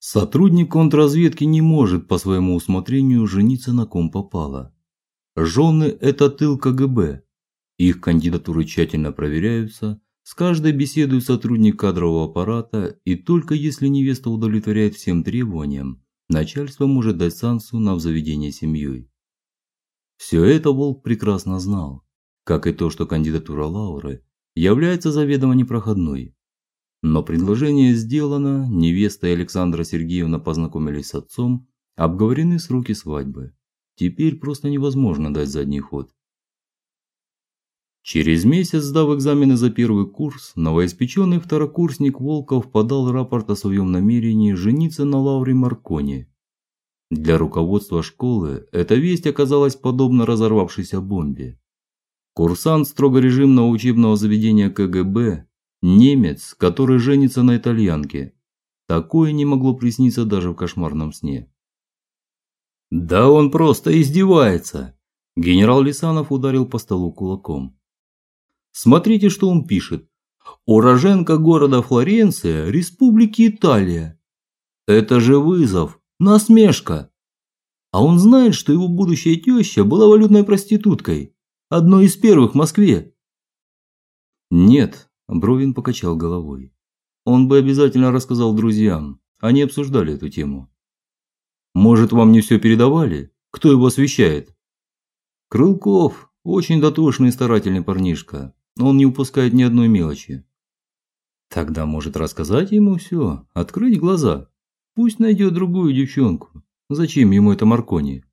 Сотрудник контрразведки не может по своему усмотрению жениться на ком попало. Жены – это тыл КГБ. Их кандидатуры тщательно проверяются, с каждой беседует сотрудник кадрового аппарата, и только если невеста удовлетворяет всем требованиям, начальство может дать санкцию на заведение семьей. Все это Волк прекрасно знал, как и то, что кандидатура Лауры является заведомо непроходной. Но предложение сделано, невеста и Александра Сергеевна познакомились с отцом, обговорены сроки свадьбы. Теперь просто невозможно дать задний ход. Через месяц, сдав экзамены за первый курс, новоиспеченный второкурсник Волков подал рапорт о своем намерении жениться на Лауре Маркони. Для руководства школы эта весть оказалась подобна разорвавшейся бомбе. Курсант строго режимного учебного заведения КГБ Немец, который женится на итальянке. Такое не могло присниться даже в кошмарном сне. Да он просто издевается. Генерал Лисанов ударил по столу кулаком. Смотрите, что он пишет. Уроженка города Флоренция, Республики Италия. Это же вызов, насмешка. А он знает, что его будущая теща была валютной проституткой, одной из первых в Москве. Нет, Бровин покачал головой. Он бы обязательно рассказал друзьям. Они обсуждали эту тему. Может, вам не все передавали? Кто его освещает? Крылков очень дотошный и старательный парнишка. Он не упускает ни одной мелочи. Тогда может рассказать ему все, открыть глаза. Пусть найдет другую девчонку. Зачем ему это Маркони?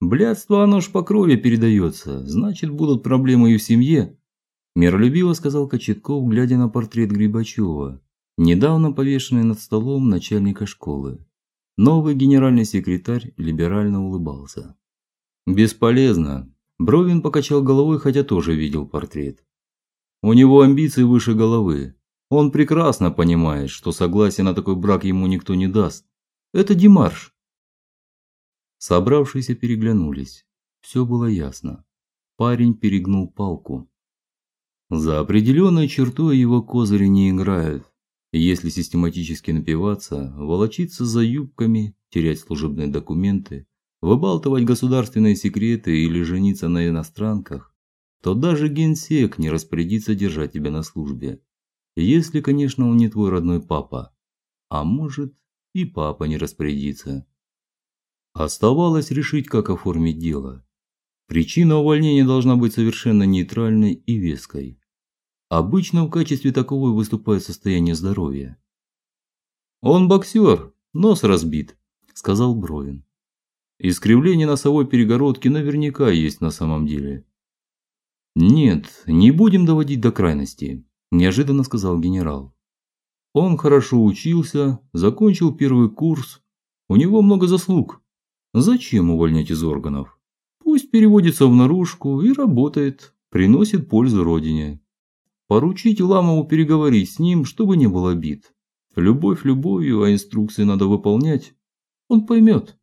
Блядство оно ж по крови передается, значит, будут проблемы и в семье, миролюбиво сказал Кочетков, глядя на портрет Грибачева, недавно повешенный над столом начальника школы. Новый генеральный секретарь либерально улыбался. Бесполезно. Бровин покачал головой, хотя тоже видел портрет. У него амбиции выше головы. Он прекрасно понимает, что согласия на такой брак ему никто не даст. Это Димарш. Собравшиеся переглянулись. Все было ясно. Парень перегнул палку. За определенной чертой его козыри не играют. Если систематически напиваться, волочиться за юбками, терять служебные документы, выбалтывать государственные секреты или жениться на иностранках, то даже генсек не распорядится держать тебя на службе. Если, конечно, он не твой родной папа. А может, и папа не распорядится. Оставалось решить, как оформить дело. Причина увольнения должна быть совершенно нейтральной и веской. Обычно в качестве таковой выступает состояние здоровья. Он боксер, нос разбит, сказал Бровин. Искривление носовой перегородки наверняка есть на самом деле. Нет, не будем доводить до крайности, неожиданно сказал генерал. Он хорошо учился, закончил первый курс. У него много заслуг. Зачем увольнять из органов? Пусть переводится в наружку и работает, приносит пользу родине. Поручить Ламову переговорить с ним, чтобы не было обид. Любовь любовью, а инструкции надо выполнять. Он поймет.